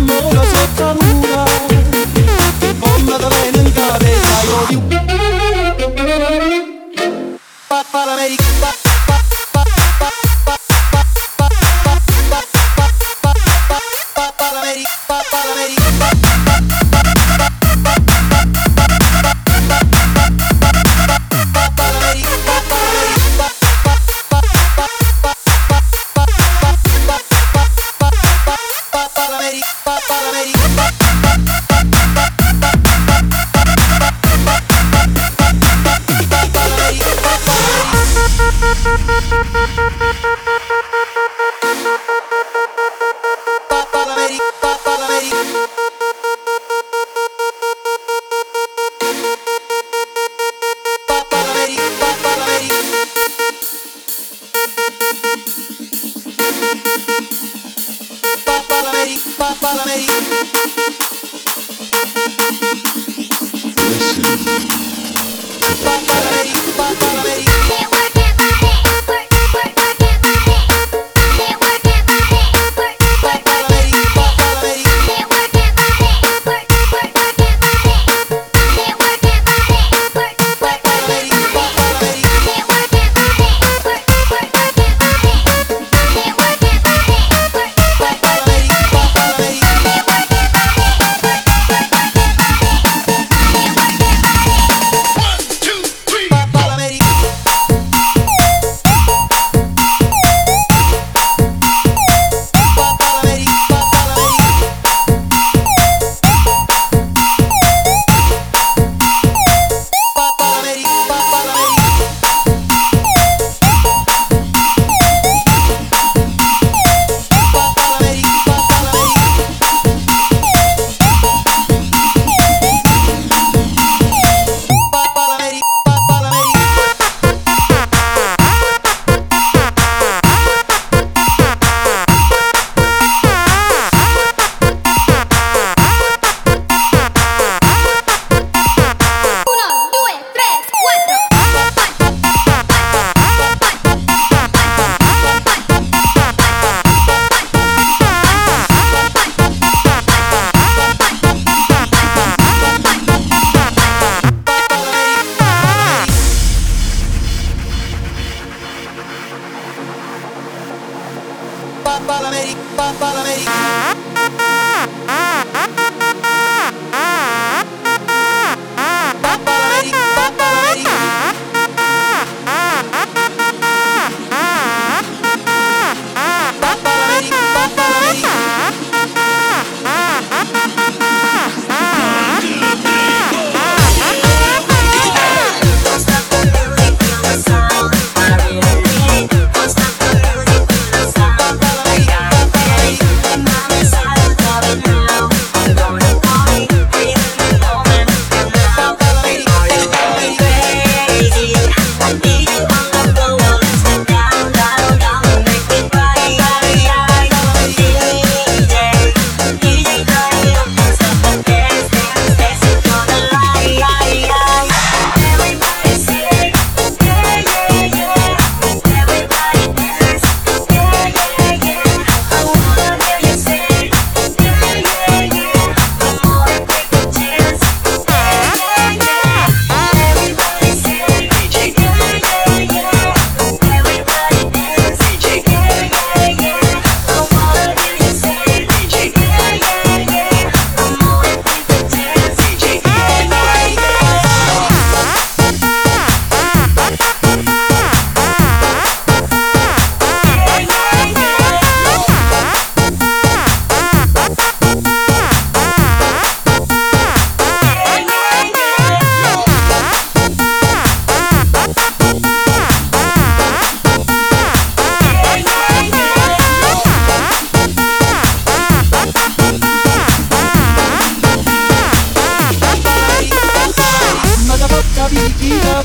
amor, mas eu tô no Papa, Papa, Papa, Papa, Papa,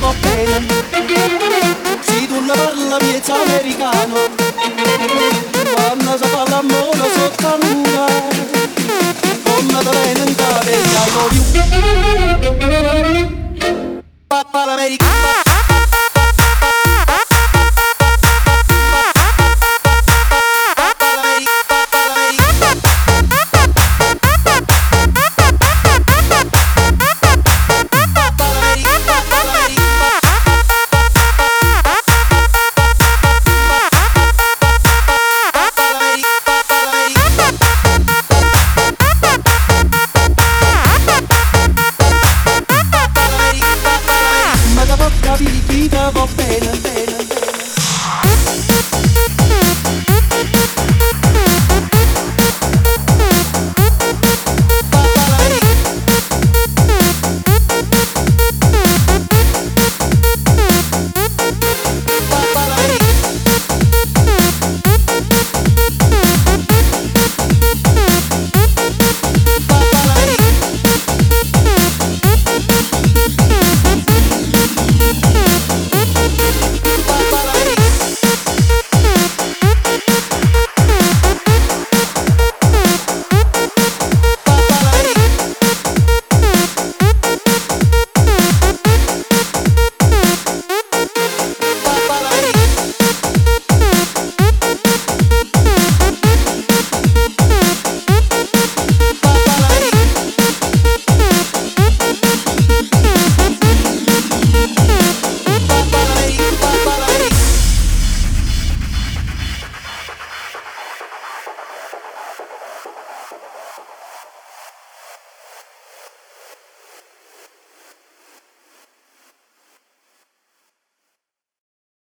sto bene. Si tu ne parla miezza americano Quando si parla mono sotto a luna Come te ne entrate, I love you Papa l'americano.